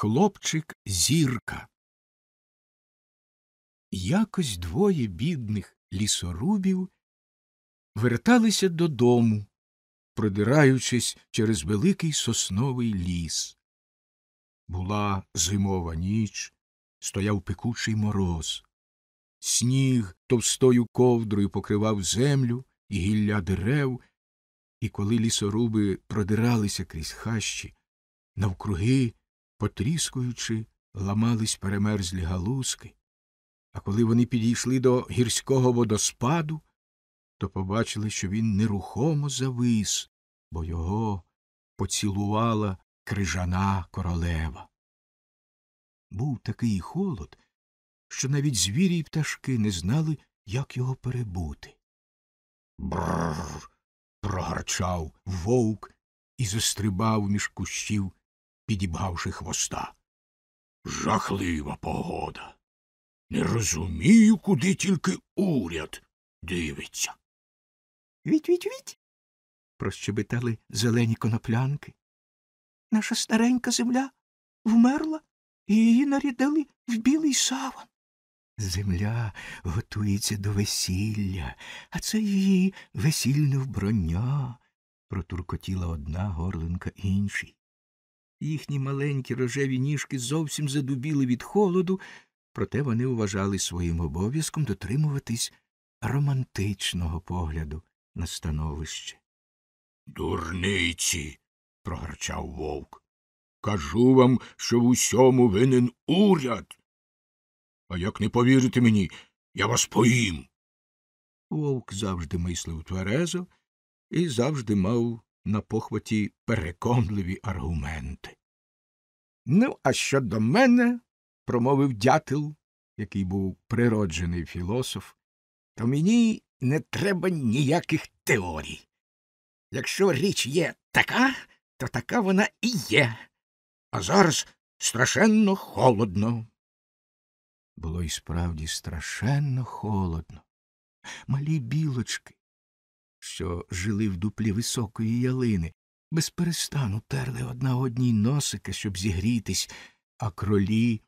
Хлопчик зірка. Якось двоє бідних лісорубів верталися додому, продираючись через великий сосновий ліс. Була зимова ніч, стояв пекучий мороз. Сніг товстою ковдрою покривав землю і гілля дерев, і коли лісоруби продиралися крізь хащі, навкруги потріскуючи, ламались перемерзлі галузки, а коли вони підійшли до гірського водоспаду, то побачили, що він нерухомо завис, бо його поцілувала крижана королева. Був такий холод, що навіть звірі й пташки не знали, як його перебути. Бррр. прогарчав вовк і застрибав між кущів, підібгавши хвоста. Жахлива погода. Не розумію, куди тільки уряд дивиться. Віть, віть, віть. прощебетали зелені коноплянки. Наша старенька земля вмерла, і її нарядили в білий саван. Земля готується до весілля, а це її весільне вбрання, протуркотіла одна горлинка іншій. Їхні маленькі рожеві ніжки зовсім задубіли від холоду, проте вони вважали своїм обов'язком дотримуватись романтичного погляду на становище. Дурниці. прогарчав вовк. Кажу вам, що в усьому винен уряд. А як не повірите мені, я вас поїм. Вовк завжди мислив тверезо і завжди мав на похваті переконливі аргументи. Ну, а щодо мене, промовив дятел, який був природжений філософ, то мені не треба ніяких теорій. Якщо річ є така, то така вона і є. А зараз страшенно холодно. Було й справді страшенно холодно. Малі білочки, що жили в дуплі високої ялини, без перестану терли одна одній носика, щоб зігрітись, а кролі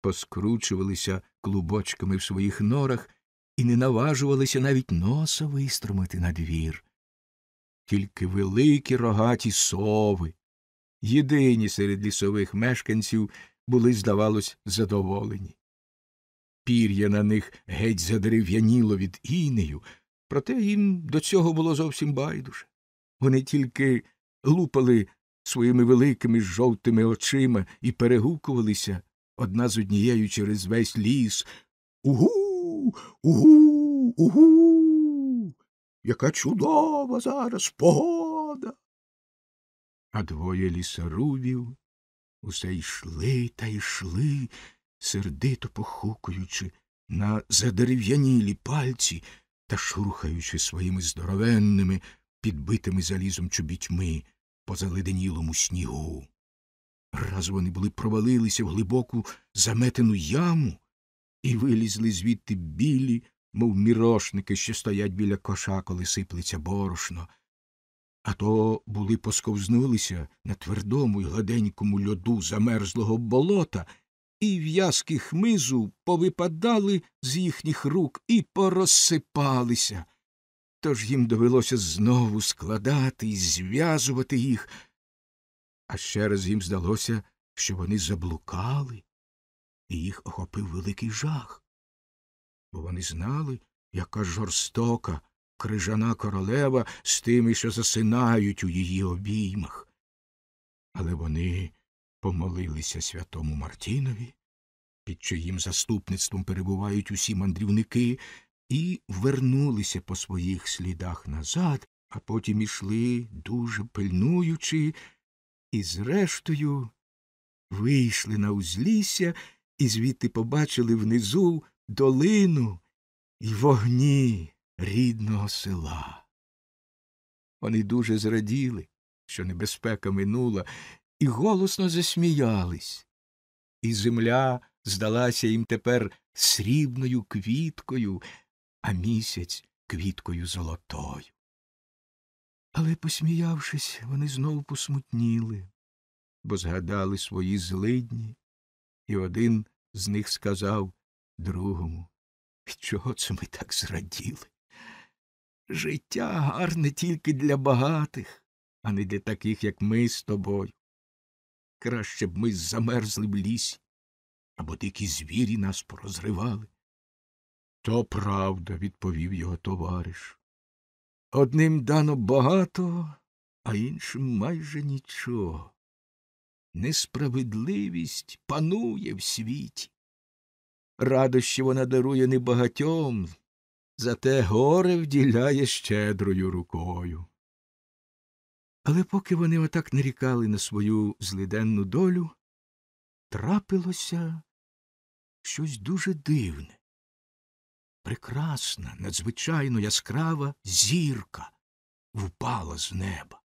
поскручувалися клубочками в своїх норах і не наважувалися навіть носа вистромити на двір. Тільки великі рогаті сови, єдині серед лісових мешканців, були, здавалось, задоволені. Пір'я на них геть задерев'яніло від інею, проте їм до цього було зовсім байдуже. Вони тільки лупали своїми великими жовтими очима і перегукувалися одна з однією через весь ліс. Угу, угу, угу. Яка чудова зараз погода. А двоє лісорубів усе йшли та йшли, сердито похукуючи на задерев'янілі пальці та шурхаючи своїми здоровенними, підбитими залізом чобітьми по заледенілому снігу. Раз вони були провалилися в глибоку заметену яму і вилізли звідти білі, мов мірошники, що стоять біля коша, коли сиплеться борошно. А то були посковзнулися на твердому й гладенькому льоду замерзлого болота, і в'язки хмизу повипадали з їхніх рук і порозсипалися. Тож їм довелося знову складати і зв'язувати їх, а ще раз їм здалося, що вони заблукали, і їх охопив великий жах. Бо вони знали, яка жорстока крижана королева з тими, що засинають у її обіймах. Але вони помолилися святому Мартінові, під чиїм заступництвом перебувають усі мандрівники, і вернулися по своїх слідах назад, а потім ішли, дуже пильнуючи, і, зрештою, вийшли на узлісся і звідти побачили внизу долину і вогні рідного села. Вони дуже зраділи, що небезпека минула, і голосно засміялись, і земля здалася їм тепер срібною квіткою, а місяць квіткою золотою. Але, посміявшись, вони знову посмутніли, бо згадали свої злидні, і один з них сказав другому Чого це ми так зраділи? Життя гарне тільки для багатих, а не для таких, як ми з тобою. Краще б ми замерзли в лісі, або дикі звірі нас порозривали. То правда, відповів його товариш. Одним дано багато, а іншим майже нічого. Несправедливість панує в світі. Радощі вона дарує небагатьом, зате горе вділяє щедрою рукою. Але поки вони отак нарікали на свою злиденну долю, трапилося щось дуже дивне. Прекрасна, надзвичайно яскрава зірка впала з неба.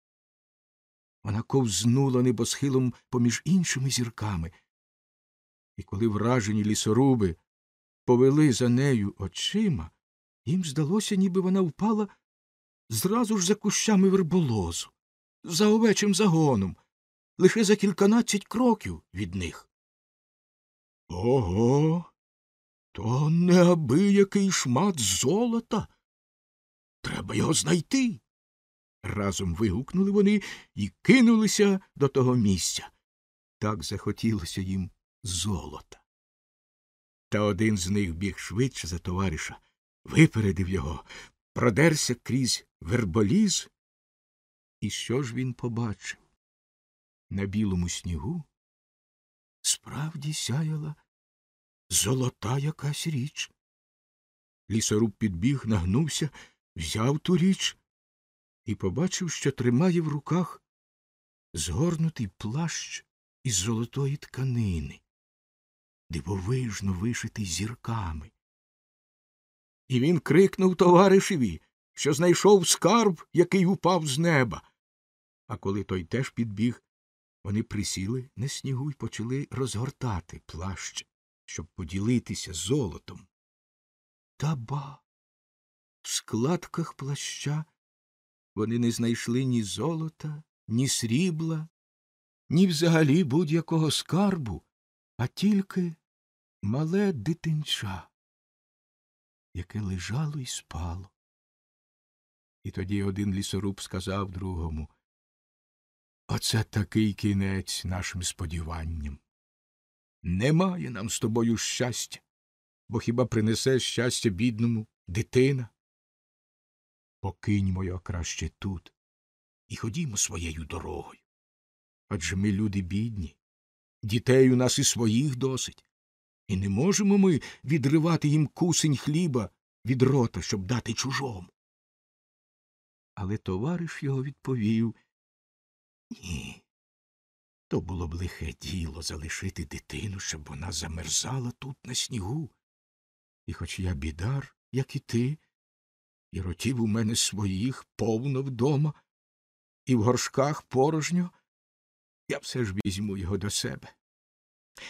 Вона ковзнула небосхилом поміж іншими зірками, і коли вражені лісоруби повели за нею очима, їм здалося, ніби вона впала зразу ж за кущами верболозу, за овечим загоном, лише за кільканадцять кроків від них. Ого. То неабиякий шмат золота. Треба його знайти. Разом вигукнули вони і кинулися до того місця. Так захотілося їм золота. Та один з них біг швидше за товариша, випередив його, продерся крізь верболіз. І що ж він побачив? На білому снігу справді сяяла золота якась річ. Лісоруб підбіг, нагнувся, взяв ту річ і побачив, що тримає в руках згорнутий плащ із золотої тканини, дивовижно вишитий зірками. І він крикнув товаришеві, що знайшов скарб, який упав з неба. А коли той теж підбіг, вони присіли на снігу і почали розгортати плащ, щоб поділитися золотом. Та ба. В складках плаща вони не знайшли ні золота, ні срібла, ні взагалі будь-якого скарбу, а тільки мале дитинча, яке лежало і спало. І тоді один лісоруб сказав другому Оце такий кінець нашим сподіванням. Немає нам з тобою щастя, бо хіба принесе щастя бідному дитина? Покиньмо його краще тут і ходімо своєю дорогою. Адже ми люди бідні, дітей у нас і своїх досить, і не можемо ми відривати їм кусень хліба від рота, щоб дати чужому. Але товариш його відповів Ні. То було б лихе діло залишити дитину, щоб вона замерзала тут на снігу. І хоч я бідар, як і ти, і ротів у мене своїх повно вдома, і в горшках порожньо, я все ж візьму його до себе.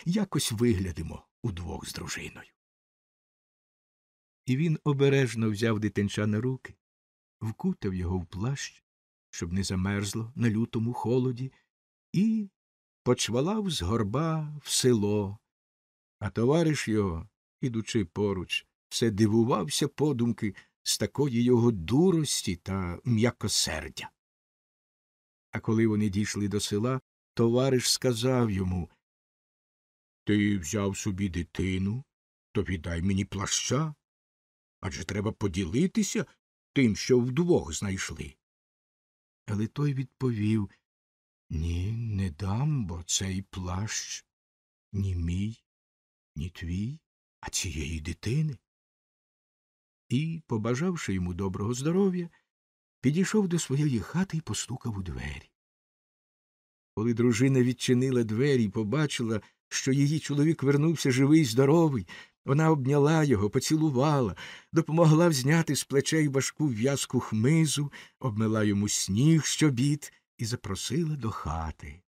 Якось виглядимо удвох з дружиною. І він обережно взяв дитинча на руки, вкутав його в плащ, щоб не замерзло на лютому холоді, і почвалав з горба в село, а товариш його, ідучи поруч, все дивувався подумки з такої його дурості та м'якосердя. А коли вони дійшли до села, товариш сказав йому Ти взяв собі дитину, то віддай мені плаща. Адже треба поділитися тим, що вдвох знайшли. Але той відповів Ні, не дам, бо цей плащ ні мій, ні твій, а цієї дитини. І, побажавши йому доброго здоров'я, підійшов до своєї хати і постукав у двері. Коли дружина відчинила двері і побачила, що її чоловік вернувся живий й здоровий, вона обняла його, поцілувала, допомогла взняти з плечей важку в'язку хмизу, обмила йому сніг щобіт і запросила до хати.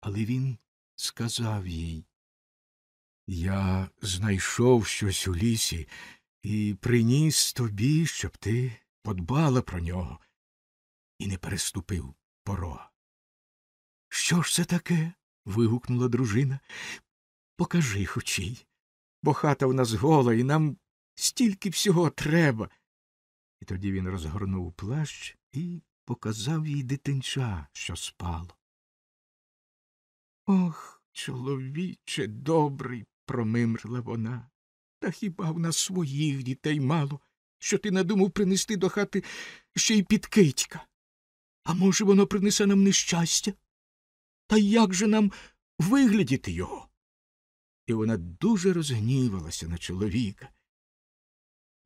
Але він сказав їй Я знайшов щось у лісі і приніс тобі, щоб ти подбала про нього і не переступив порога. Що ж це таке? вигукнула дружина. Покажи хочій, бо хата в нас гола, і нам стільки всього треба. І тоді він розгорнув плащ і показав їй дитинча, що спало. Ох, чоловіче добрий, промимрила вона. Та хіба в нас своїх дітей мало, що ти надумав принести до хати ще й підкитька? А може, воно принесе нам нещастя? Та як же нам виглядіти його? І вона дуже розгнівалася на чоловіка.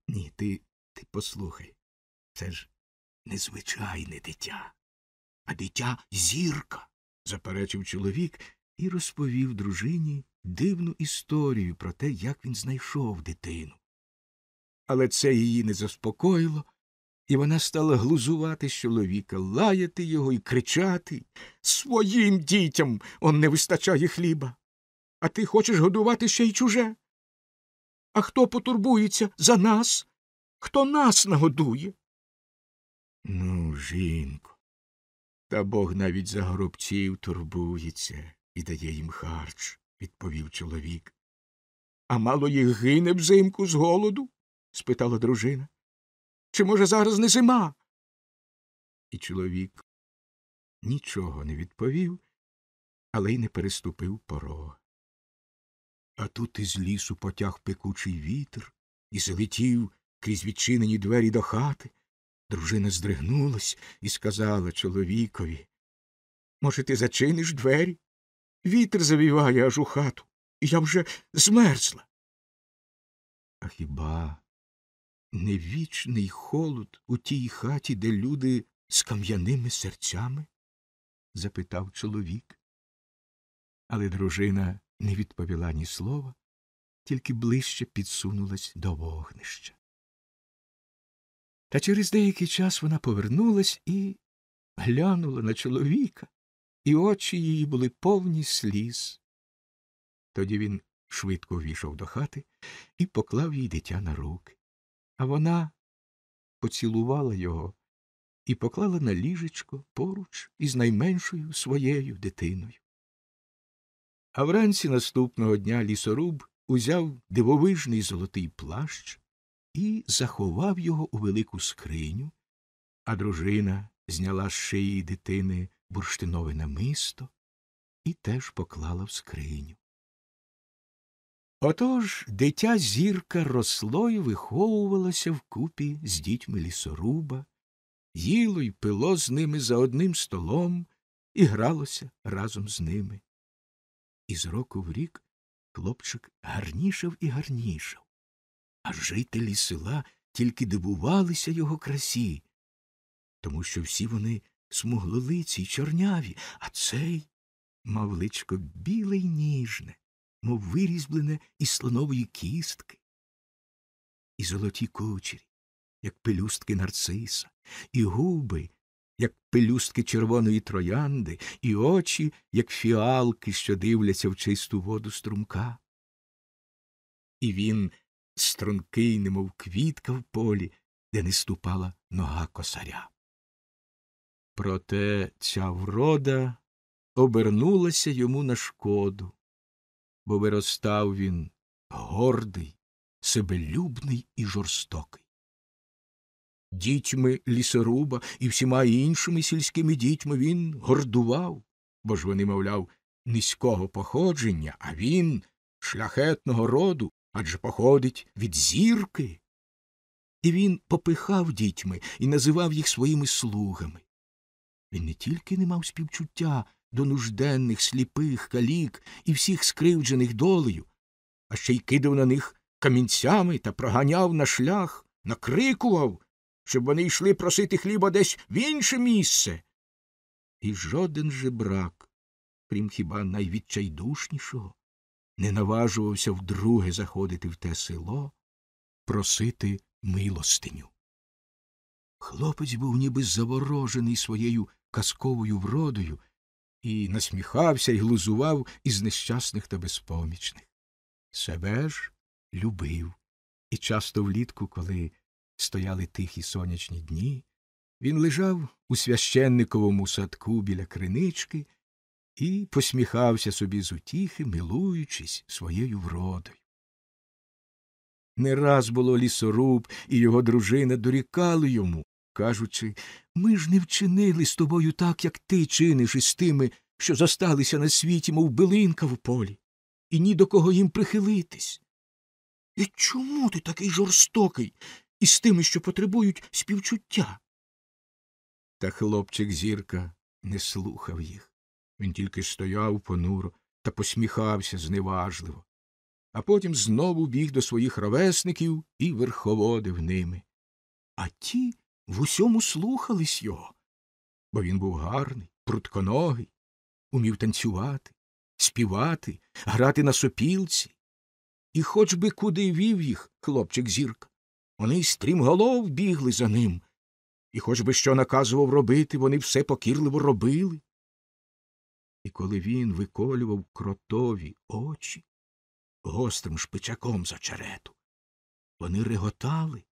Ні, ти, ти послухай, це ж незвичайне дитя, а дитя зірка, заперечив чоловік і розповів дружині дивну історію про те, як він знайшов дитину. Але це її не заспокоїло, і вона стала глузувати з чоловіка, лаяти його і кричати Своїм дітям он не вистачає хліба. А ти хочеш годувати ще й чуже? А хто потурбується за нас? Хто нас нагодує? Ну, жінко, та Бог навіть за горобців турбується і дає їм харч, відповів чоловік. А мало їх гине взимку з голоду? спитала дружина. Чи, може, зараз не зима? І чоловік нічого не відповів, але й не переступив порога. А тут із лісу потяг пекучий вітер і залетів крізь відчинені двері до хати. Дружина здригнулась і сказала чоловікові Може, ти зачиниш двері? Вітер завіває аж у хату, і я вже змерзла. А хіба не вічний холод у тій хаті, де люди з кам'яними серцями? запитав чоловік. Але дружина не відповіла ні слова, тільки ближче підсунулась до вогнища. Та через деякий час вона повернулась і глянула на чоловіка, і очі її були повні сліз. Тоді він швидко увійшов до хати і поклав їй дитя на руки. А вона поцілувала його і поклала на ліжечко поруч із найменшою своєю дитиною. А вранці наступного дня лісоруб узяв дивовижний золотий плащ і заховав його у велику скриню, а дружина зняла з шиї дитини бурштинове намисто і теж поклала в скриню. Отож дитя зірка росло і виховувалося вкупі з дітьми лісоруба, їло й пило з ними за одним столом і гралося разом з ними. І з року в рік хлопчик гарнішав і гарнішав, а жителі села тільки дивувалися його красі, тому що всі вони смуглолиці й чорняві, а цей мав личко біле й ніжне, мов вирізблене із слонової кістки, і золоті кучері, як пелюстки нарциса, і губи, як пелюстки червоної троянди, і очі, як фіалки, що дивляться в чисту воду струмка. І він стрункий, немов квітка в полі, де не ступала нога косаря. Проте ця врода обернулася йому на шкоду, бо виростав він гордий, себелюбний і жорстокий. Дітьми лісоруба і всіма іншими сільськими дітьми він гордував, бо ж вони, мовляв, низького походження, а він шляхетного роду, адже походить від зірки. І він попихав дітьми і називав їх своїми слугами. Він не тільки не мав співчуття до нужденних, сліпих, калік і всіх скривджених долею, а ще й кидав на них камінцями та проганяв на шлях, накрикував, щоб вони йшли просити хліба десь в інше місце. І жоден жебрак, крім хіба найвідчайдушнішого, не наважувався вдруге заходити в те село, просити милостиню. Хлопець був ніби заворожений своєю казковою вродою і насміхався і глузував із нещасних та безпомічних. Себе ж любив, і часто влітку, коли стояли тихі сонячні дні, він лежав у священниковому садку біля кринички і посміхався собі з утіхи, милуючись своєю вродою. Не раз було лісоруб і його дружина дорікали йому, кажучи ми ж не вчинили з тобою так, як ти чиниш із тими, що зосталися на світі, мов билинка в полі, і ні до кого їм прихилитись. І чому ти такий жорстокий із тими, що потребують співчуття? Та хлопчик зірка не слухав їх. Він тільки стояв понуро та посміхався зневажливо, а потім знову біг до своїх ровесників і верховодив ними. А ті в усьому слухались його, бо він був гарний, прутконогий, умів танцювати, співати, грати на сопілці. І хоч би куди вів їх хлопчик зірка, вони стрімголов бігли за ним, і хоч би що наказував робити, вони все покірливо робили. І коли він виколював кротові очі гострим шпичаком за черету, вони реготали,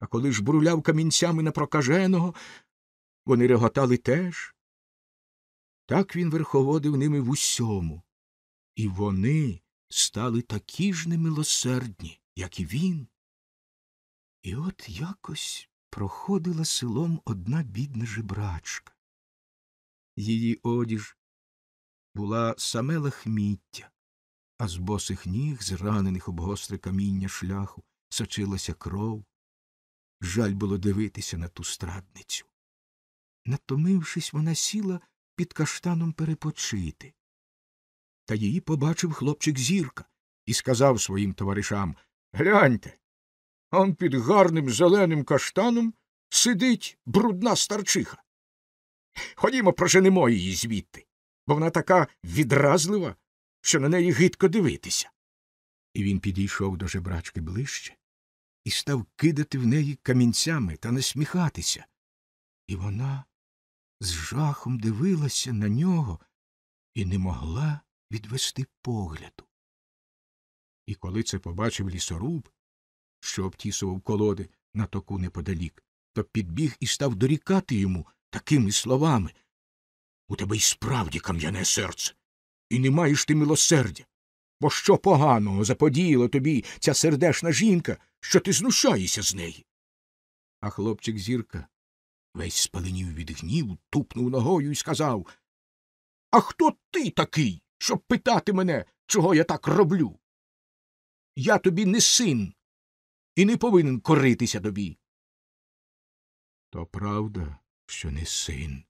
а коли ж бруляв камінцями на прокаженого, вони реготали теж. Так він верховодив ними в усьому, і вони стали такі ж немилосердні, як і він. І от якось проходила селом одна бідна жебрачка. Її одіж була саме лахміття, а з босих ніг, зранених об гостре каміння шляху, сочилася кров. Жаль було дивитися на ту страдницю. Натомившись, вона сіла під каштаном перепочити. Та її побачив хлопчик зірка і сказав своїм товаришам Гляньте. Он під гарним зеленим каштаном сидить брудна старчиха. Ходімо, проженемо її звідти, бо вона така відразлива, що на неї гидко дивитися. І він підійшов до жебрачки ближче і став кидати в неї камінцями та насміхатися. І вона з жахом дивилася на нього і не могла відвести погляду. І коли це побачив лісоруб, що обтісував колоди на току неподалік, то підбіг і став дорікати йому такими словами У тебе й справді кам'яне серце, і не маєш ти милосердя. Бо що поганого заподіяла тобі ця сердешна жінка, що ти знущаєшся з неї? А хлопчик зірка весь спаленів від гніву, тупнув ногою і сказав А хто ти такий, щоб питати мене, чого я так роблю? Я тобі не син і не повинен коритися тобі. То правда, що не син,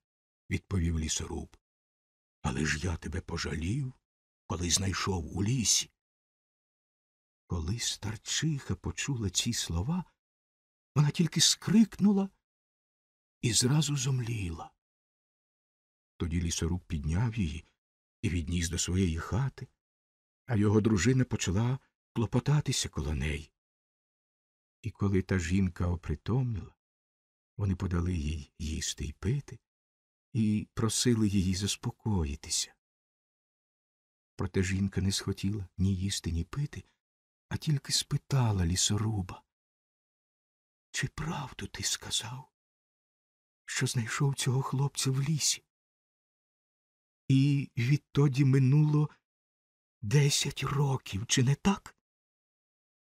відповів лісоруб. Але ж я тебе пожалів, коли знайшов у лісі. Коли старчиха почула ці слова, вона тільки скрикнула і зразу зомліла. Тоді лісоруб підняв її і відніс до своєї хати, а його дружина почала клопотатися коло неї. І коли та жінка опритомніла, вони подали їй їсти й пити і просили її заспокоїтися. Проте жінка не схотіла ні їсти, ні пити, а тільки спитала лісоруба Чи правду ти сказав, що знайшов цього хлопця в лісі? І відтоді минуло десять років, чи не так?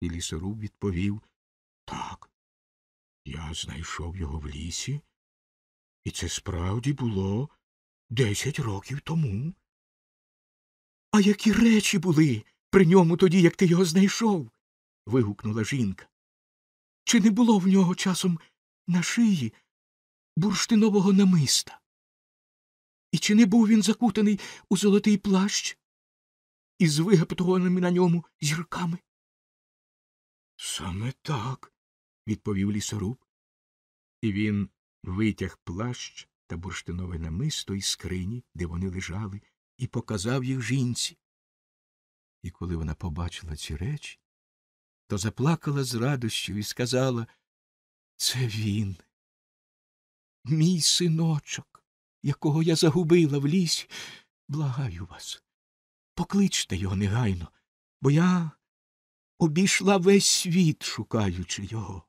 І лісоруб відповів Так, я знайшов його в лісі, і це справді було десять років тому. А які речі були при ньому тоді, як ти його знайшов? вигукнула жінка. Чи не було в нього часом на шиї бурштинового намиста? І чи не був він закутаний у золотий плащ із вигаптованими на ньому зірками? Саме так, відповів лісоруб. І він витяг плащ та бурштинове намисто із скрині, де вони лежали, і показав їх жінці. І коли вона побачила ці речі, то заплакала з радощю і сказала Це він, мій синочок, якого я загубила в лісі. Благаю вас. Покличте його негайно, бо я обійшла весь світ, шукаючи його.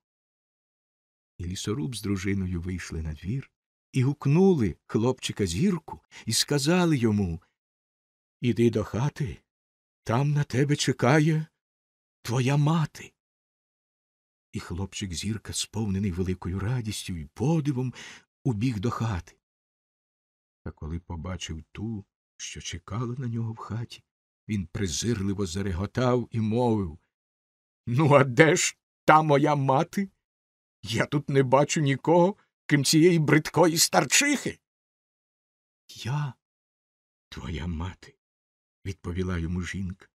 І лісоруб з дружиною вийшли на двір і гукнули хлопчика зірку і сказали йому Іди до хати, там на тебе чекає твоя мати. І хлопчик зірка, сповнений великою радістю і подивом, убіг до хати. Та коли побачив ту, що чекала на нього в хаті, він презирливо зареготав і мовив Ну, а де ж та моя мати? Я тут не бачу нікого, крім цієї бридкої старчихи. Я твоя мати, відповіла йому жінка.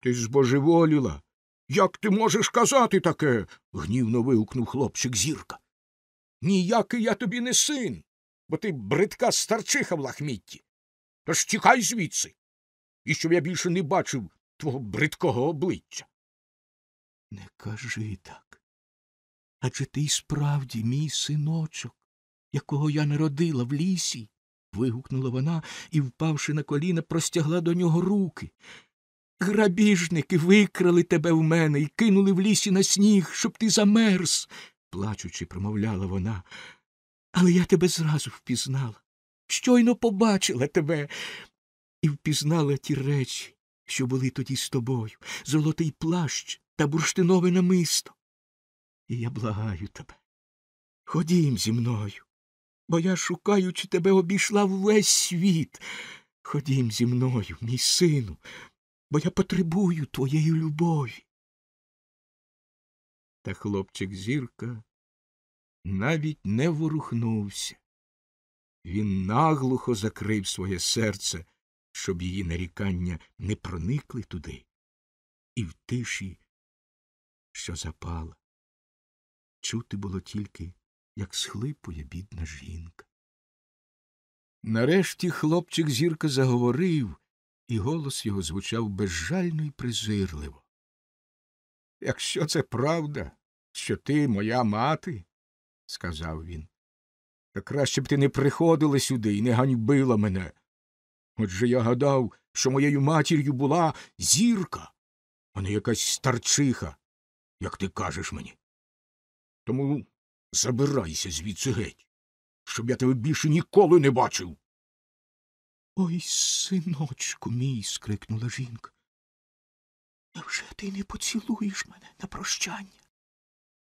Ти збожеволіла. Як ти можеш казати таке? гнівно вигукнув хлопчик зірка. Ніякий я тобі не син, бо ти бридка старчиха в лахмітті. Тож тікай звідси, і щоб я більше не бачив твого бридкого обличчя. Не кажи так. Адже ти й справді мій синочок, якого я народила в лісі. вигукнула вона і, впавши на коліна, простягла до нього руки. Грабіжники викрали тебе в мене і кинули в лісі на сніг, щоб ти замерз, плачучи, промовляла вона. Але я тебе зразу впізнала. Щойно побачила тебе і впізнала ті речі, що були тоді з тобою, золотий плащ та бурштинове намисто. І я благаю тебе. Ходім зі мною, бо я, шукаючи тебе, обійшла весь світ. Ходім зі мною, мій сину, бо я потребую твоєї любові. Та хлопчик зірка навіть не ворухнувся. Він наглухо закрив своє серце, щоб її нарікання не проникли туди, і в тиші, що запала. Чути було тільки, як схлипує бідна жінка. Нарешті хлопчик зірка заговорив, і голос його звучав безжально й презирливо. Якщо це правда, що ти моя мати, сказав він, то краще б ти не приходила сюди і не ганьбила мене. Отже я гадав, що моєю матір'ю була зірка, а не якась старчиха, як ти кажеш мені. Тому забирайся звідси геть, щоб я тебе більше ніколи не бачив. Ой, синочку мій. скрикнула жінка. Невже ти не поцілуєш мене на прощання?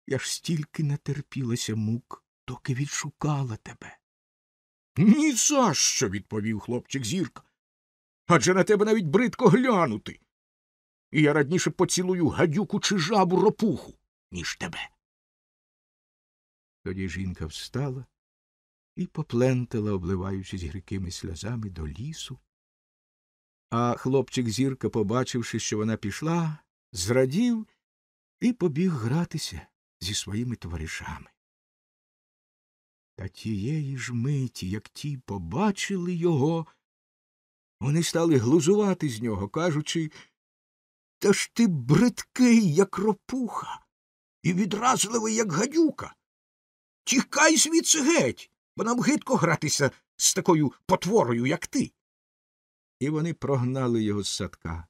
Я ж стільки натерпілася мук, доки відшукала тебе. Ні за що, відповів хлопчик зірка. Адже на тебе навіть бридко глянути. І я радніше поцілую гадюку чи жабу ропуху, ніж тебе. Тоді жінка встала і поплентала, обливаючись гіркими сльозами, до лісу. А хлопчик зірка, побачивши, що вона пішла, зрадів і побіг гратися зі своїми товаришами. Та тієї ж миті, як ті побачили його, вони стали глузувати з нього, кажучи Та ж ти бридкий, як ропуха, і відразливий, як гадюка. Тікай звідси геть, бо нам гидко гратися з такою потворою, як ти. І вони прогнали його з садка.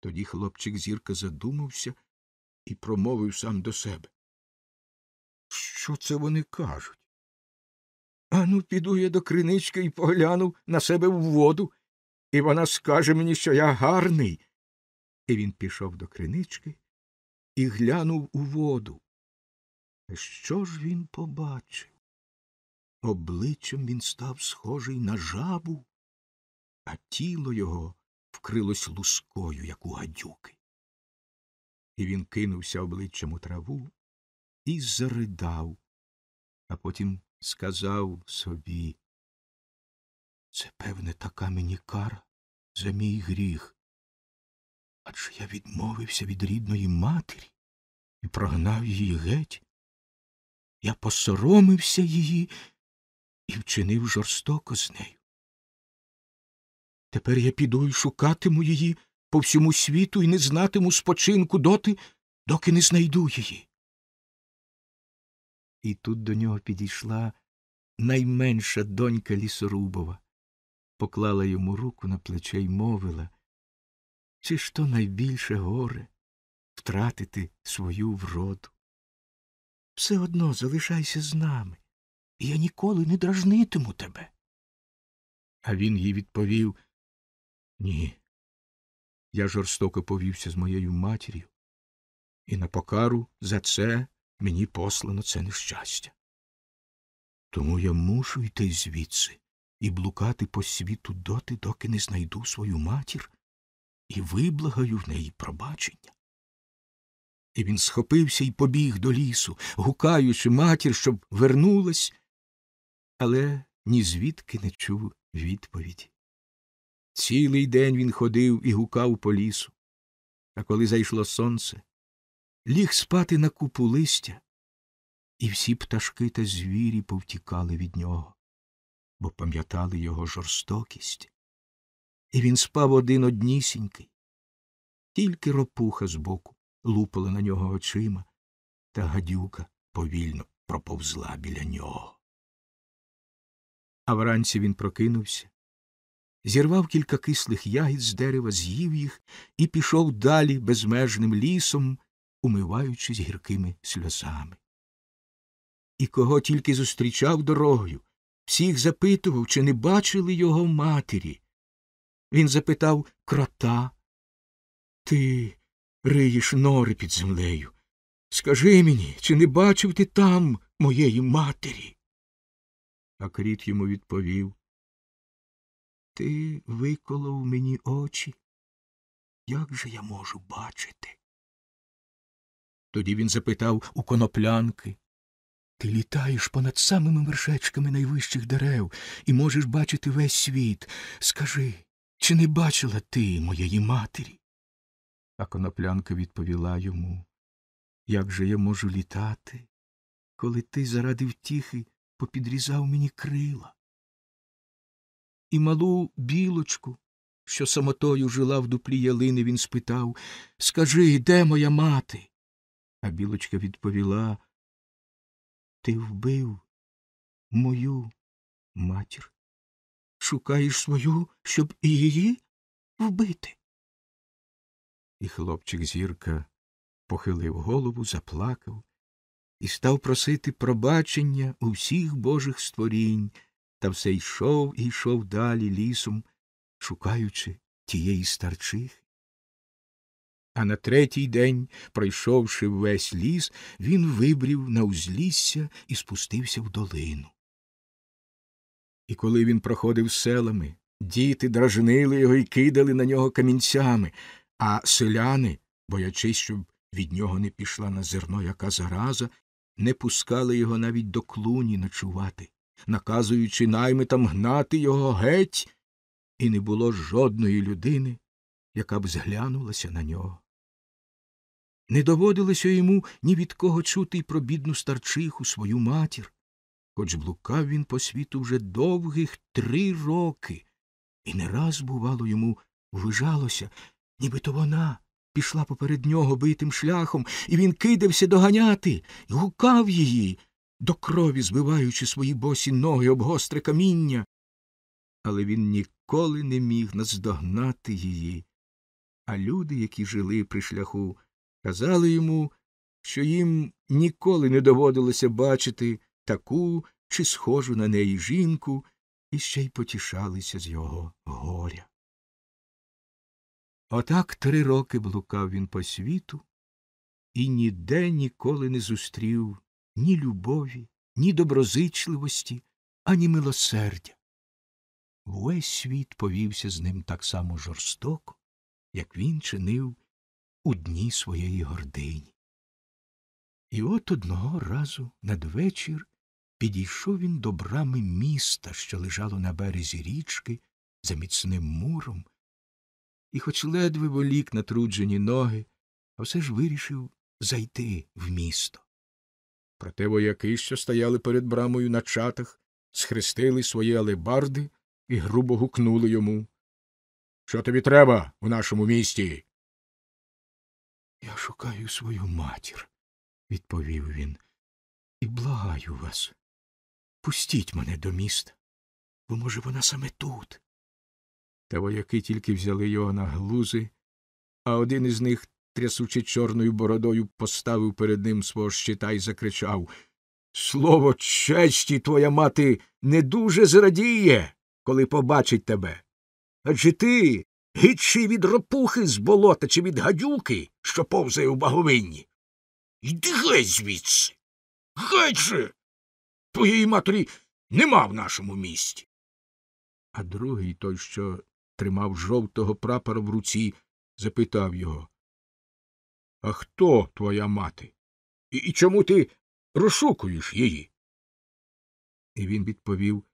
Тоді хлопчик зірка задумався і промовив сам до себе. Що це вони кажуть? Ану, піду я до кринички і погляну на себе в воду, і вона скаже мені, що я гарний. І він пішов до кринички і глянув у воду. Що ж він побачив? Обличчям він став схожий на жабу, а тіло його вкрилось лускою, як у гадюки. І він кинувся обличчям у траву і заридав, а потім сказав собі Це, певне, така мені кара за мій гріх. Адже я відмовився від рідної матері і прогнав її геть. Я посоромився її і вчинив жорстоко з нею. Тепер я піду і шукатиму її по всьому світу і не знатиму спочинку доти, доки не знайду її. І тут до нього підійшла найменша донька лісорубова, поклала йому руку на плече й мовила Чи ж то найбільше горе втратити свою вроду? Все одно залишайся з нами. і я ніколи не дражнитиму тебе. А він їй відповів Ні. Я жорстоко повівся з моєю матір'ю, і на покару за це мені послано це нещастя. Тому я мушу йти звідси і блукати по світу доти, доки не знайду свою матір і виблагаю в неї пробачення. І він схопився і побіг до лісу, гукаючи матір, щоб вернулась, але ні звідки не чув відповіді. Цілий день він ходив і гукав по лісу, а коли зайшло сонце, ліг спати на купу листя, і всі пташки та звірі повтікали від нього, бо пам'ятали його жорстокість. І він спав один однісінький, тільки ропуха збоку лупала на нього очима, та гадюка повільно проповзла біля нього. А вранці він прокинувся, зірвав кілька кислих ягід з дерева, з'їв їх і пішов далі безмежним лісом, умиваючись гіркими сльозами. І кого тільки зустрічав дорогою, всіх запитував, чи не бачили його матері. Він запитав крота. Ти риєш нори під землею. Скажи мені, чи не бачив ти там моєї матері? А кріт йому відповів Ти виколов мені очі. Як же я можу бачити? Тоді він запитав у коноплянки Ти літаєш понад самими вершечками найвищих дерев і можеш бачити весь світ. Скажи, чи не бачила ти моєї матері? А коноплянка відповіла йому Як же я можу літати, коли ти заради втіхи попідрізав мені крила? І малу білочку, що самотою жила в дуплі ялини, він спитав Скажи, де моя мати? А білочка відповіла Ти вбив мою матір. Шукаєш свою, щоб і її вбити. І хлопчик зірка похилив голову, заплакав і став просити пробачення у всіх божих створінь, та все йшов і йшов далі лісом, шукаючи тієї старчихи. А на третій день, пройшовши весь ліс, він вибрів на узлісся і спустився в долину. І коли він проходив селами, діти дражнили його і кидали на нього камінцями, а селяни, боячись, щоб від нього не пішла на зерно яка зараза, не пускали його навіть до клуні ночувати, наказуючи наймитам гнати його геть, і не було жодної людини, яка б зглянулася на нього. Не доводилося йому ні від кого чути й про бідну старчиху свою матір, хоч блукав він по світу вже довгих три роки, і не раз, бувало, йому ввижалося, нібито вона пішла поперед нього битим шляхом, і він кидався доганяти і гукав її, до крові збиваючи свої босі ноги об гостре каміння. Але він ніколи не міг наздогнати її. А люди, які жили при шляху, казали йому, що їм ніколи не доводилося бачити таку чи схожу на неї жінку, і ще й потішалися з його горя. Отак три роки блукав він по світу і ніде ніколи не зустрів ні любові, ні доброзичливості, ані милосердя. Весь світ повівся з ним так само жорстоко, як він чинив у дні своєї гордині. І от одного разу надвечір підійшов він до брами міста, що лежало на березі річки за міцним муром, і, хоч ледве волік натруджені ноги, а все ж вирішив зайти в місто. Проте вояки, що стояли перед брамою на чатах, схрестили свої алебарди і грубо гукнули йому. Що тобі треба у нашому місті? Я шукаю свою матір, відповів він, і благаю вас. Пустіть мене до міста, бо, може, вона саме тут. Та вояки тільки взяли його на глузи, а один із них, трясучи чорною бородою, поставив перед ним свого щита і закричав Слово честі, твоя мати не дуже зрадіє, коли побачить тебе. Адже ти гидший від ропухи з болота чи від гадюки, що повзає у баговинні. Йди геть звідси. Геть же. Твоєї матері нема в нашому місті. А другий, той, що тримав жовтого прапора в руці, запитав його А хто твоя мати? І, і чому ти розшукуєш її? І він відповів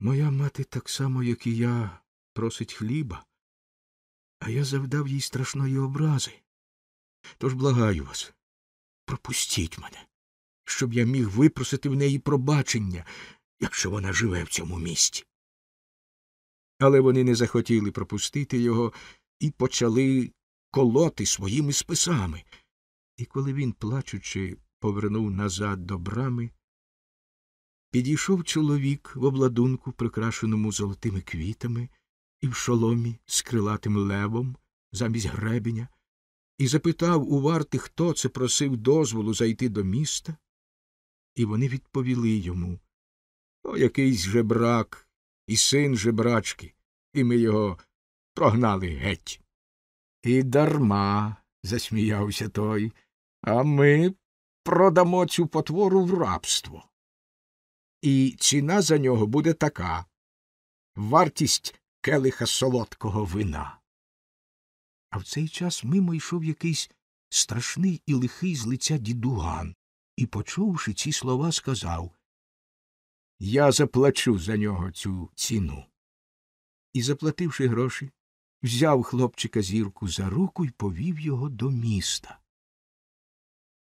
Моя мати так само, як і я, просить хліба, а я завдав їй страшної образи. Тож благаю вас, пропустіть мене, щоб я міг випросити в неї пробачення, якщо вона живе в цьому місті. Але вони не захотіли пропустити його і почали колоти своїми списами. І коли він, плачучи, повернув назад до брами, підійшов чоловік в обладунку, прикрашеному золотими квітами, і в шоломі з крилатим левом замість гребеня, і запитав у варти, хто це просив дозволу зайти до міста, і вони відповіли йому О, якийсь жебрак і син жебрачки, і ми його прогнали геть. І дарма, засміявся той, а ми продамо цю потвору в рабство. І ціна за нього буде така вартість келиха солодкого вина. А в цей час мимо йшов якийсь страшний і лихий з лиця дідуган, і, почувши ці слова, сказав Я заплачу за нього цю ціну. І, заплативши гроші, взяв хлопчика зірку за руку і повів його до міста.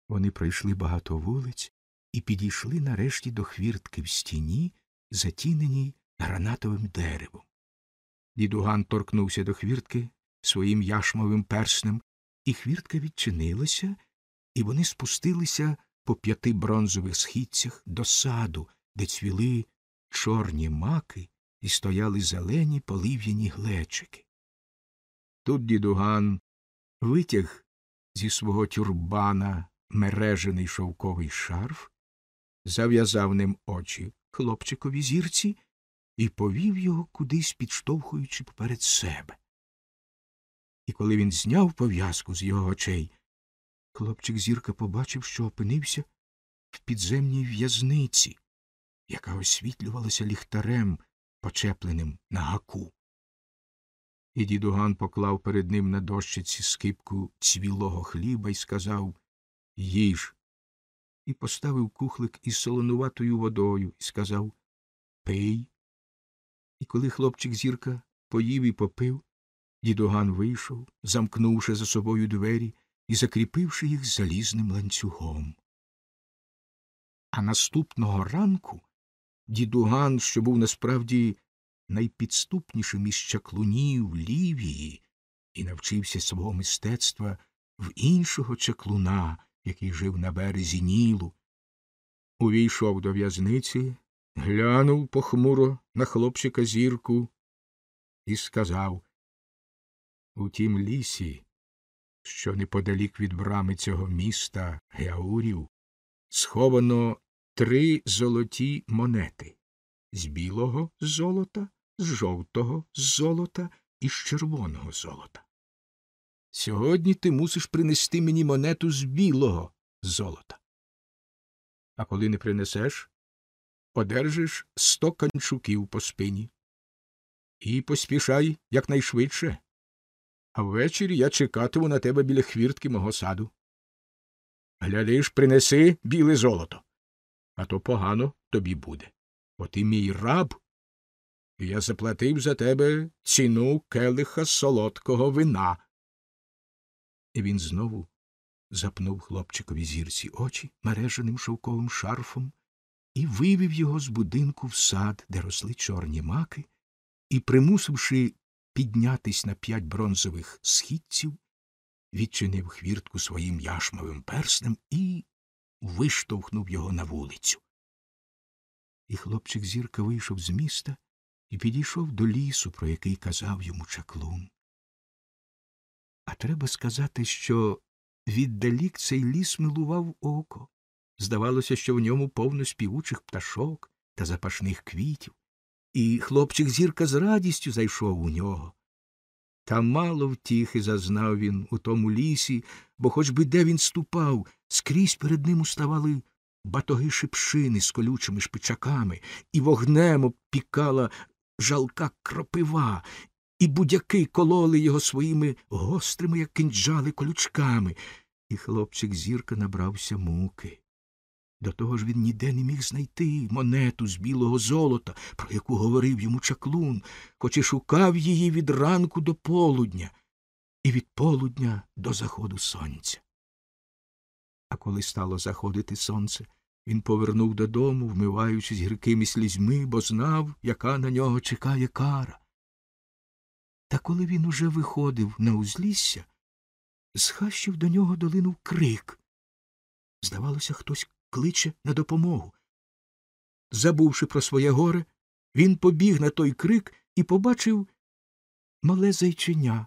Вони пройшли багато вулиць і підійшли нарешті до хвіртки в стіні, затіненій гранатовим деревом. Дідуган торкнувся до хвіртки своїм яшмовим перснем, і хвіртка відчинилася, і вони спустилися по п'яти бронзових східцях до саду, де цвіли чорні маки і стояли зелені полив'яні глечики. Тут дідуган витяг зі свого тюрбана мережений шовковий шарф, зав'язав ним очі хлопчикові зірці і повів його кудись, підштовхуючи поперед себе. І коли він зняв пов'язку з його очей, хлопчик зірка побачив, що опинився в підземній в'язниці, яка освітлювалася ліхтарем, почепленим на гаку. І дідуган поклав перед ним на дощиці скипку цвілого хліба і сказав Їж. І поставив кухлик із солонуватою водою і сказав Пий. І коли хлопчик зірка поїв і попив, дідуган вийшов, замкнувши за собою двері і закріпивши їх залізним ланцюгом. А наступного ранку дідуган, що був насправді найпідступнішим із чаклунів Лівії, і навчився свого мистецтва в іншого чаклуна, який жив на березі Нілу, увійшов до в'язниці, глянув похмуро на хлопчика зірку і сказав У тім лісі, що неподалік від брами цього міста Геаурів, сховано три золоті монети з білого золота, з жовтого золота і з червоного золота. Сьогодні ти мусиш принести мені монету з білого золота. А коли не принесеш, одержиш сто канчуків по спині. І поспішай якнайшвидше. А ввечері я чекатиму на тебе біля хвіртки мого саду. Глядиш, принеси біле золото, а то погано тобі буде. Бо ти мій раб, і я заплатив за тебе ціну келиха солодкого вина. І він знову запнув хлопчикові зірці очі мереженим шовковим шарфом і вивів його з будинку в сад, де росли чорні маки, і, примусивши піднятись на п'ять бронзових східців, відчинив хвіртку своїм яшмовим перснем і виштовхнув його на вулицю. І хлопчик зірка вийшов з міста і підійшов до лісу, про який казав йому чаклун. А треба сказати, що віддалік цей ліс милував око. Здавалося, що в ньому повно співучих пташок та запашних квітів, і хлопчик зірка з радістю зайшов у нього. Та мало втіхи зазнав він у тому лісі, бо хоч би де він ступав, скрізь перед ним уставали батоги шипшини з колючими шпичаками, і вогнем обпікала жалка кропива, і будяки кололи його своїми гострими, як кинджали, колючками, і хлопчик зірка набрався муки. До того ж він ніде не міг знайти монету з білого золота, про яку говорив йому чаклун, хоч і шукав її від ранку до полудня, і від полудня до заходу сонця. А коли стало заходити сонце, він повернув додому, вмиваючись гіркими слізьми, бо знав, яка на нього чекає кара. Та коли він уже виходив на узлісся, з хащів до нього долинув крик. Здавалося, хтось кличе на допомогу. Забувши про своє горе, він побіг на той крик і побачив мале зайченя,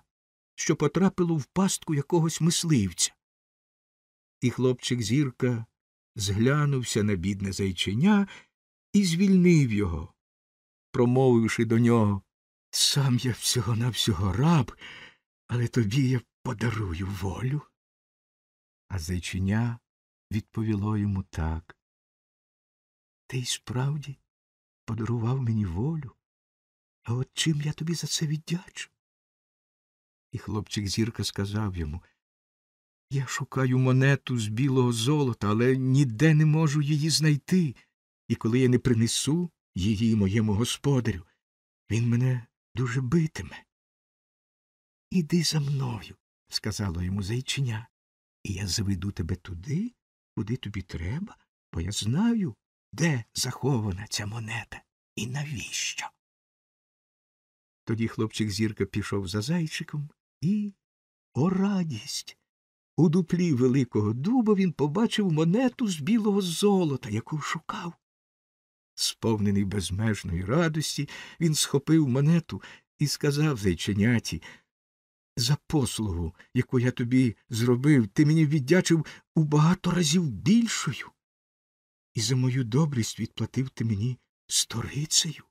що потрапило в пастку якогось мисливця. І хлопчик зірка зглянувся на бідне зайченя і звільнив його, промовивши до нього Сам я всього навсього раб, але тобі я подарую волю. А зайченя відповіло йому так. Ти й справді подарував мені волю, а от чим я тобі за це віддячу? І хлопчик зірка сказав йому Я шукаю монету з білого золота, але ніде не можу її знайти, і коли я не принесу її моєму господарю, він мене дуже битиме. Іди за мною, сказало йому зайчиня, і я заведу тебе туди, куди тобі треба, бо я знаю, де захована ця монета і навіщо. Тоді хлопчик зірка пішов за зайчиком і, о радість! У дуплі великого дуба він побачив монету з білого золота, яку шукав. Сповнений безмежної радості, він схопив монету і сказав зайченяті За послугу, яку я тобі зробив, ти мені віддячив у багато разів більшою, і за мою добрість відплатив ти мені сторицею.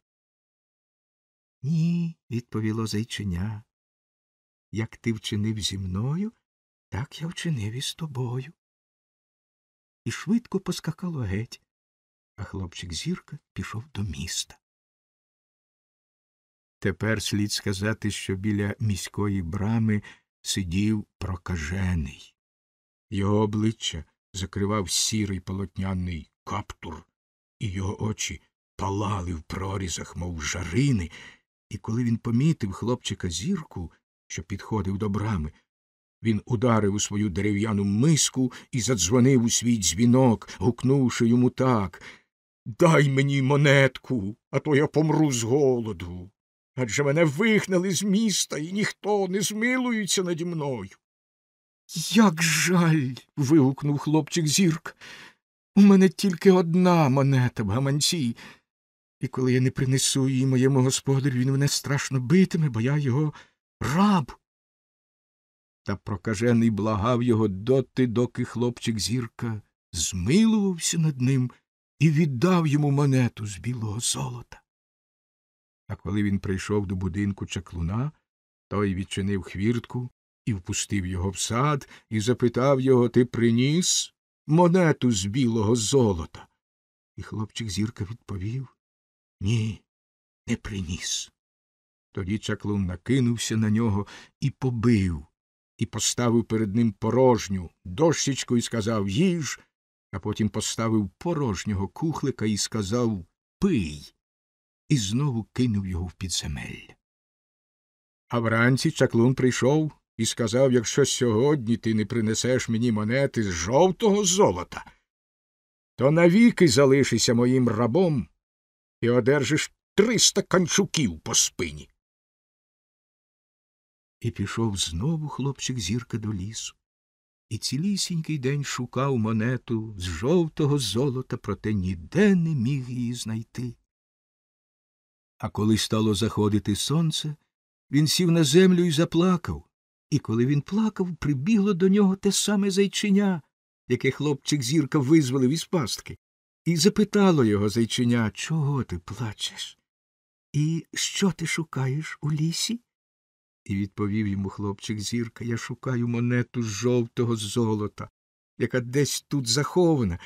Ні, відповіло зайченя. Як ти вчинив зі мною, так я вчинив і з тобою. І швидко поскакало геть, а хлопчик зірка пішов до міста. Тепер слід сказати, що біля міської брами сидів прокажений. Його обличчя закривав сірий полотняний каптур, і його очі палали в прорізах, мов жарини, і коли він помітив хлопчика зірку, що підходив до брами, він ударив у свою дерев'яну миску і задзвонив у свій дзвінок, гукнувши йому так Дай мені монетку, а то я помру з голоду. Адже мене вигнали з міста, і ніхто не змилується наді мною. Як жаль. вигукнув хлопчик зірк. У мене тільки одна монета в гаманці, і коли я не принесу її моєму господарю, він мене страшно битиме, бо я його раб. Та прокажений благав його доти, доки хлопчик зірка змилувався над ним і віддав йому монету з білого золота. А коли він прийшов до будинку чаклуна, той відчинив хвіртку і впустив його в сад і запитав його Ти приніс монету з білого золота? І хлопчик зірка відповів Ні, не приніс. Тоді чаклун накинувся на нього і побив, і поставив перед ним порожню дощечку і сказав Їж, а потім поставив порожнього кухлика і сказав Пий і знову кинув його в підземелля. А вранці чаклун прийшов і сказав якщо сьогодні ти не принесеш мені монети з жовтого золота, то навіки залишися моїм рабом і одержиш триста канчуків по спині. І пішов знову хлопчик зірка до лісу, і цілісінький день шукав монету з жовтого золота, проте ніде не міг її знайти. А коли стало заходити сонце, він сів на землю і заплакав. І коли він плакав, прибігло до нього те саме зайчиня яке хлопчик зірка визволив із пастки, і запитало його зайчиня, чого ти плачеш? І що ти шукаєш у лісі? І відповів йому хлопчик зірка Я шукаю монету з жовтого золота, яка десь тут захована.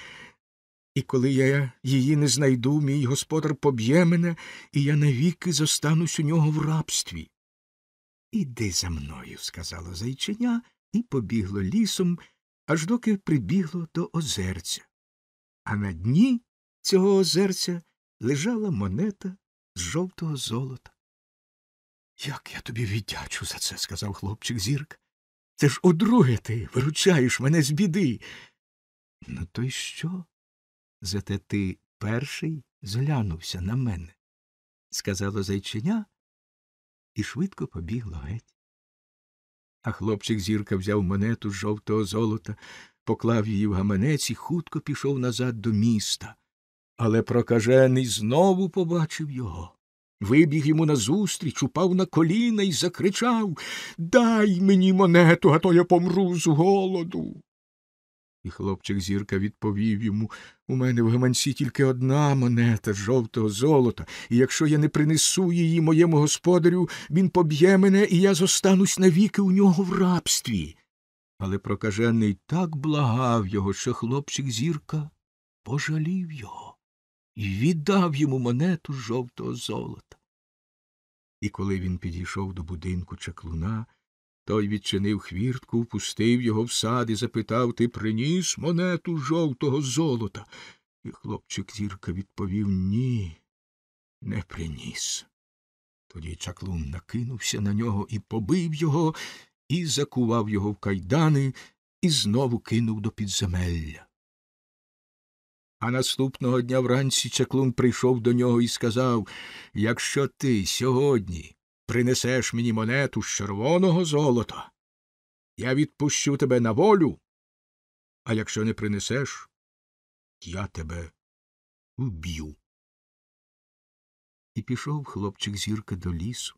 І коли я її не знайду, мій господар поб'є мене, і я навіки зостанусь у нього в рабстві. Іди за мною, сказала зайчиня, і побігло лісом, аж доки прибігло до озерця. А на дні цього озерця лежала монета з жовтого золота. Як я тобі віддячу за це, сказав хлопчик зірк. Це ж удруге ти виручаєш мене з біди. Ну, то й що? Зате ти перший зглянувся на мене, сказала зайчиня і швидко побігло геть. А хлопчик зірка взяв монету з жовтого золота, поклав її в гаманець і хутко пішов назад до міста. Але прокажений знову побачив його. Вибіг йому назустріч, упав на коліна і закричав Дай мені монету, а то я помру з голоду. І хлопчик зірка відповів йому У мене в гаманці тільки одна монета жовтого золота, і якщо я не принесу її моєму господарю, він поб'є мене, і я зостанусь навіки у нього в рабстві. Але прокажений так благав його, що хлопчик зірка пожалів його і віддав йому монету жовтого золота. І коли він підійшов до будинку чаклуна, той відчинив хвіртку, впустив його в сад і запитав Ти приніс монету жовтого золота? І хлопчик зірка відповів Ні, не приніс. Тоді чаклун накинувся на нього і побив його, і закував його в кайдани, і знову кинув до підземелля. А наступного дня вранці чаклун прийшов до нього і сказав Якщо ти сьогодні принесеш мені монету з червоного золота, я відпущу тебе на волю, а якщо не принесеш, я тебе вб'ю. І пішов хлопчик зірка до лісу,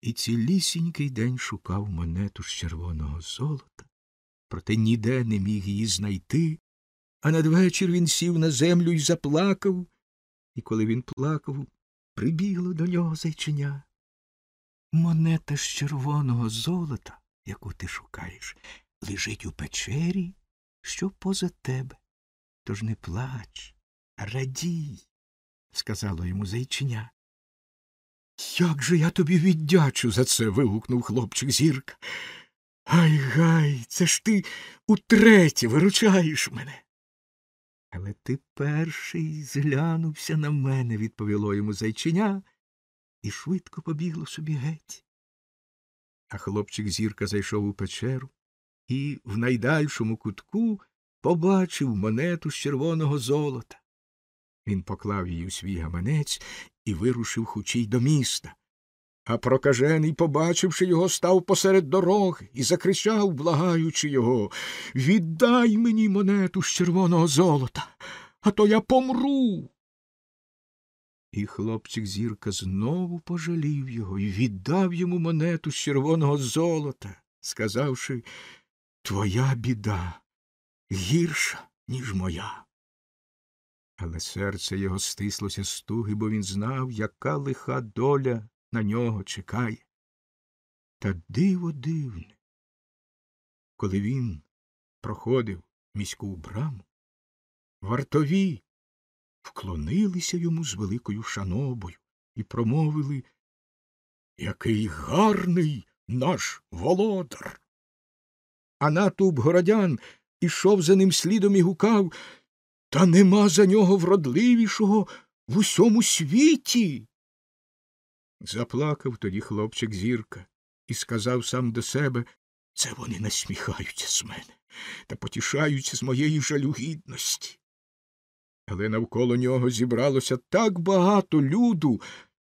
і цілісінький день шукав монету з червоного золота, проте ніде не міг її знайти, а надвечір він сів на землю і заплакав, і коли він плакав, прибігло до нього зайчиня. Монета з червоного золота, яку ти шукаєш, лежить у печері, що поза тебе. Тож не плач, а радій, сказало йому зайчиня. Як же я тобі віддячу за це. вигукнув хлопчик зірка. Гай гай, це ж ти утретє виручаєш мене. Але ти перший зглянувся на мене, відповіло йому зайчиня, і швидко побігло собі геть. А хлопчик зірка зайшов у печеру і в найдальшому кутку побачив монету з червоного золота. Він поклав її у свій гаманець і вирушив хучій до міста. А прокажений, побачивши його, став посеред дороги і закричав, благаючи його Віддай мені монету з червоного золота, а то я помру. І хлопчик зірка знову пожалів його і віддав йому монету з червоного золота, сказавши Твоя біда гірша, ніж моя. Але серце його стислося стуги, бо він знав, яка лиха доля на нього чекає. Та диво дивне. Коли він проходив міську браму, вартові вклонилися йому з великою шанобою і промовили Який гарний наш володар. А натовп городян ішов за ним слідом і гукав Та нема за нього вродливішого в усьому світі. Заплакав тоді хлопчик зірка і сказав сам до себе це вони насміхаються з мене та потішаються з моєї жалюгідності. Але навколо нього зібралося так багато люду,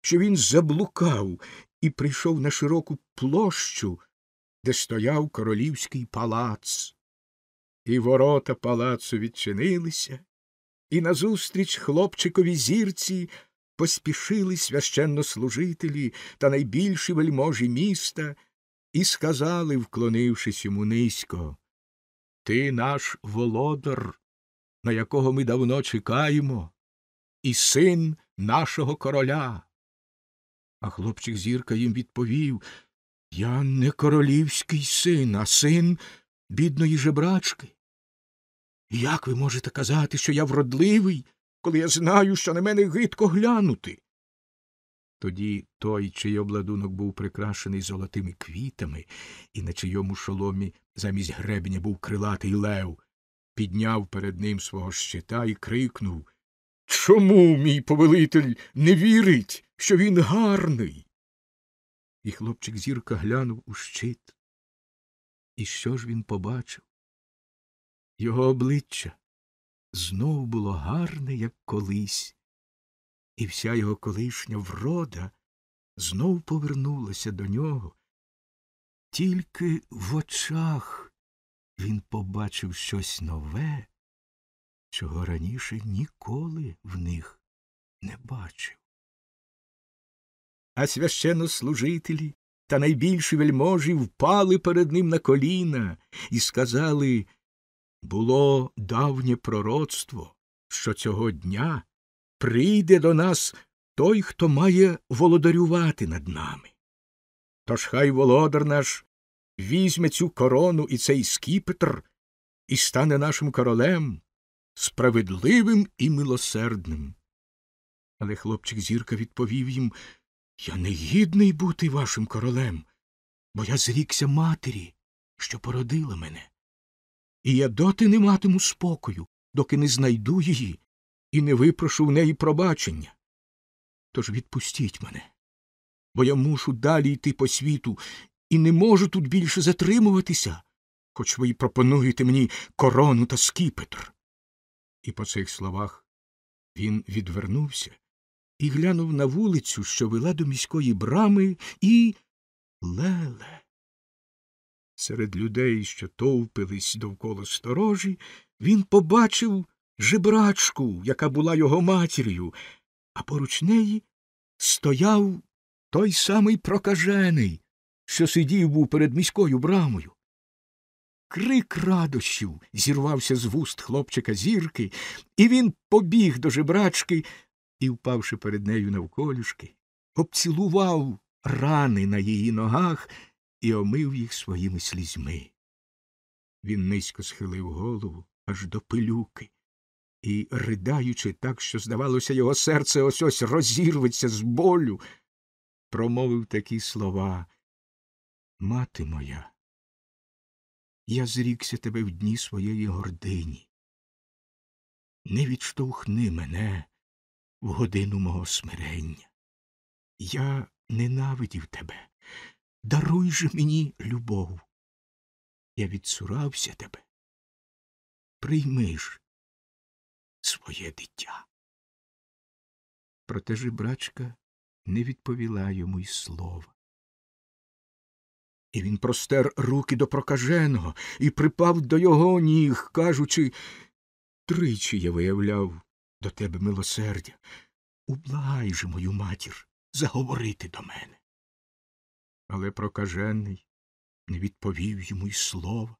що він заблукав і прийшов на широку площу, де стояв королівський палац. І ворота палацу відчинилися, і назустріч хлопчикові зірці поспішили священнослужителі та найбільші вельможі міста і сказали, вклонившись йому низько Ти наш володар, на якого ми давно чекаємо, і син нашого короля. А хлопчик зірка їм відповів Я не королівський син, а син бідної жебрачки. Як ви можете казати, що я вродливий, коли я знаю, що на мене гидко глянути? Тоді той, чий обладунок був прикрашений золотими квітами, і на чийому шоломі замість гребеня був крилатий лев, підняв перед ним свого щита і крикнув Чому мій повелитель не вірить, що він гарний? І хлопчик зірка глянув у щит. І що ж він побачив? Його обличчя знов було гарне, як колись, і вся його колишня врода знов повернулася до нього. Тільки в очах він побачив щось нове, чого раніше ніколи в них не бачив. А священнослужителі та найбільші вельможі впали перед ним на коліна і сказали було давнє пророцтво, що цього дня прийде до нас той, хто має володарювати над нами. Тож хай володар наш візьме цю корону і цей скіпетр і стане нашим королем, справедливим і милосердним. Але хлопчик зірка відповів їм Я не гідний бути вашим королем, бо я зрікся матері, що породила мене. І я доти не матиму спокою, доки не знайду її і не випрошу в неї пробачення. Тож відпустіть мене, бо я мушу далі йти по світу і не можу тут більше затримуватися, хоч ви й пропонуєте мені корону та скіпетр. І по цих словах він відвернувся і глянув на вулицю, що вела до міської брами, і леле. Серед людей, що товпились довкола сторожі, він побачив жебрачку, яка була його матір'ю, а поруч неї стояв той самий прокажений, що сидів був перед міською брамою. Крик радощів зірвався з вуст хлопчика зірки, і він побіг до жебрачки і, впавши перед нею навколюшки, обцілував рани на її ногах і омив їх своїми слізьми. Він низько схилив голову аж до пилюки і, ридаючи так, що, здавалося, його серце ось ось розірветься з болю, промовив такі слова Мати моя, я зрікся тебе в дні своєї гордині. Не відштовхни мене в годину мого смирення. Я ненавидів тебе. Даруй же мені любов. Я відсурався тебе. Прийми ж своє дитя. Проте жебрачка не відповіла йому й слова. І він простер руки до прокаженого і припав до його ніг, кажучи тричі я виявляв до тебе милосердя. Ублагай же мою матір заговорити до мене. Але прокажений не відповів йому й слова.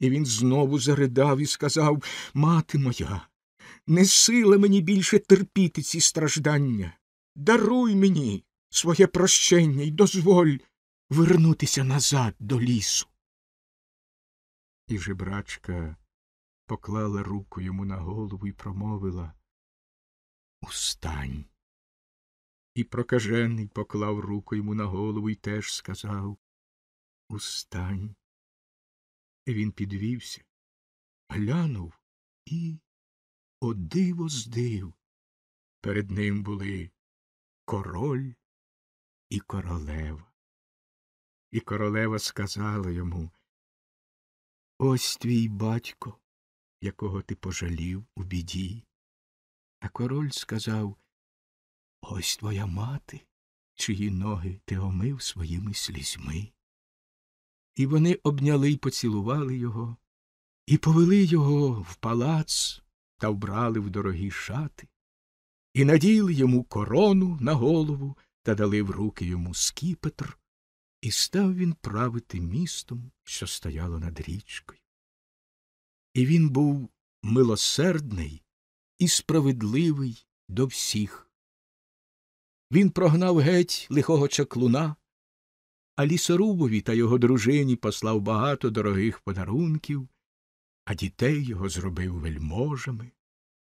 І він знову заридав і сказав Мати моя, не сила мені більше терпіти ці страждання. Даруй мені своє прощення і дозволь вернутися назад до лісу. І жебрачка поклала руку йому на голову і промовила Устань. І прокажений поклав руку йому на голову і теж сказав Устань. Він підвівся, глянув і, о диво здив, перед ним були король і королева. І королева сказала йому Ось твій батько, якого ти пожалів у біді. А король сказав Ось твоя мати, чиї ноги ти омив своїми слізьми. І вони обняли й поцілували його, і повели його в палац та вбрали в дорогі шати, і наділи йому корону на голову та дали в руки йому скіпетр, і став він правити містом, що стояло над річкою. і він був милосердний і справедливий до всіх. Він прогнав геть лихого чаклуна, а лісорубові та його дружині послав багато дорогих подарунків, а дітей його зробив вельможами.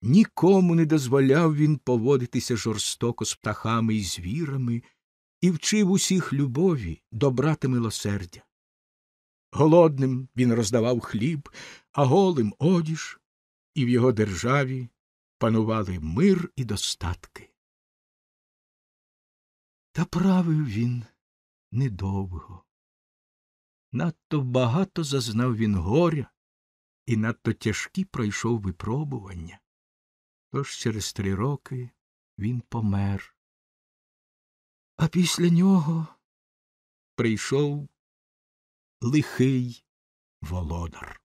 Нікому не дозволяв він поводитися жорстоко з птахами і звірами і вчив усіх любові, добра та милосердя. Голодним він роздавав хліб, а голим одіж, і в його державі панували мир і достатки. Та правив він недовго. Надто багато зазнав він горя, і надто тяжкі пройшов випробування. Тож через три роки він помер. А після нього прийшов лихий володар.